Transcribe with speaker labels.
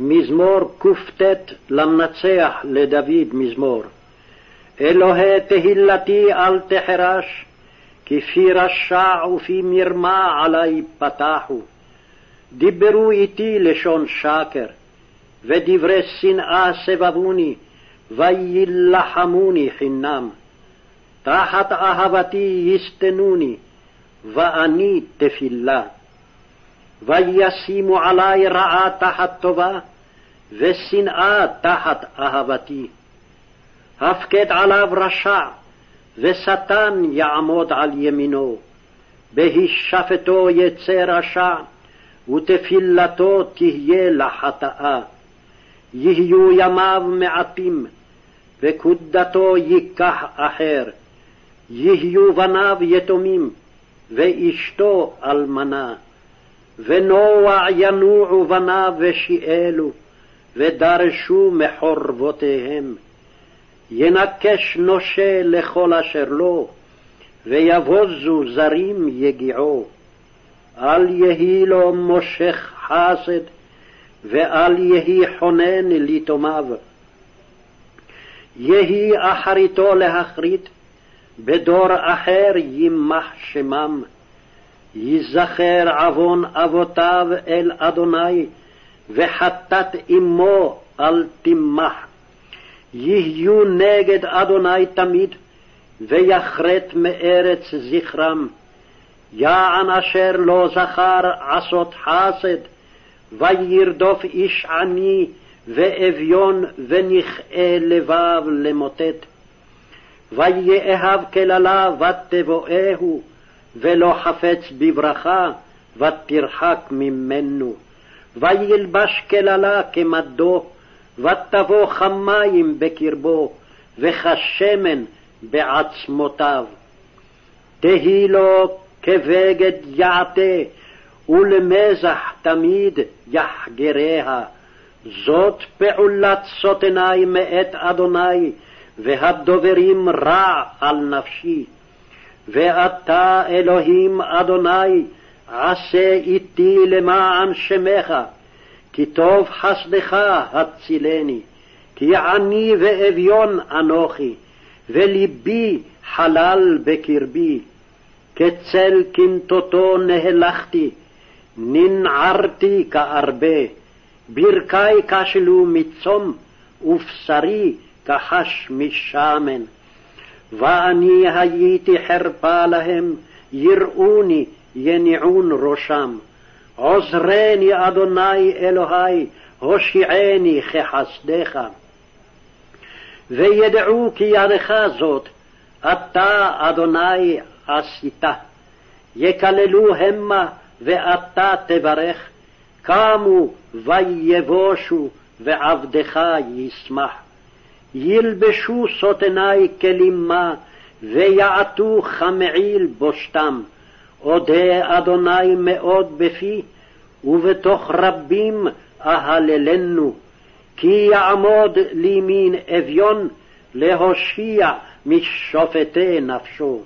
Speaker 1: מזמור קט למנצח לדוד מזמור. אלוהי תהילתי אל תחרש, כי פי רשע ופי מרמה עלי פתחו. דיברו איתי לשון שקר, ודברי שנאה סבבוני, ויילחמוני חינם. תחת אהבתי יסתנוני, ואני תפילה. וישימו עלי רעה תחת טובה, ושנאה תחת אהבתי. הפקד עליו רשע, ושטן יעמוד על ימינו. בהישפטו יצא רשע, ותפילתו תהיה לחטאה. יהיו ימיו מעטים, וקודתו ייקח אחר. יהיו בניו יתומים, ואשתו אלמנה. ונוע ינועו בניו ושיעלו, ודרשו מחורבותיהם. ינקש נושה לכל אשר לו, ויבוזו זרים יגיעו. אל יהי לו מושך חסד, ואל יהי חונן ליתומיו. יהי אחריתו להחריט, בדור אחר יימח שמם. ייזכר עוון אבותיו אל אדוני, וחטאת אמו אל תמח. יהיו נגד אדוני תמיד, ויחרט מארץ זכרם. יען אשר לא זכר עשות חסד, וירדוף איש עני ואביון ונכאה לבב למוטט. ויאהב קללה ותבואהו, ולא חפץ בברכה, ותרחק ממנו. וילבש קללה כמדו, ותבוא כמים בקרבו, וכשמן בעצמותיו. תהי לו כבגד יעטה, ולמזח תמיד יחגריה. זאת פעולת סוטני מאת אדוני, והדוברים רע על נפשי. ואתה, אלוהים אדוני, עשה איתי למען שמך, כי טוב חסדך הצילני, כי עני ואביון אנוכי, ולבי חלל בקרבי. כצל קנטוטו נהלכתי, ננערתי כארבה, ברכי כשלו מצום, ובשרי כחש משמן. ואני הייתי חרפה להם, יראוני, יניעון ראשם. עוזרני, אדוני אלוהי, הושיעני כחסדך. וידעו כי ידך זאת, אתה, אדוני, עשית. יקללו המה, ואתה תברך. קמו ויבושו, ועבדך ישמח. ילבשו סוטני כלימה, ויעטו כמעיל בושתם. אודה אדוני מאוד בפי, ובתוך רבים אהללנו. כי יעמוד לימין אביון, להושיע משופטי נפשו.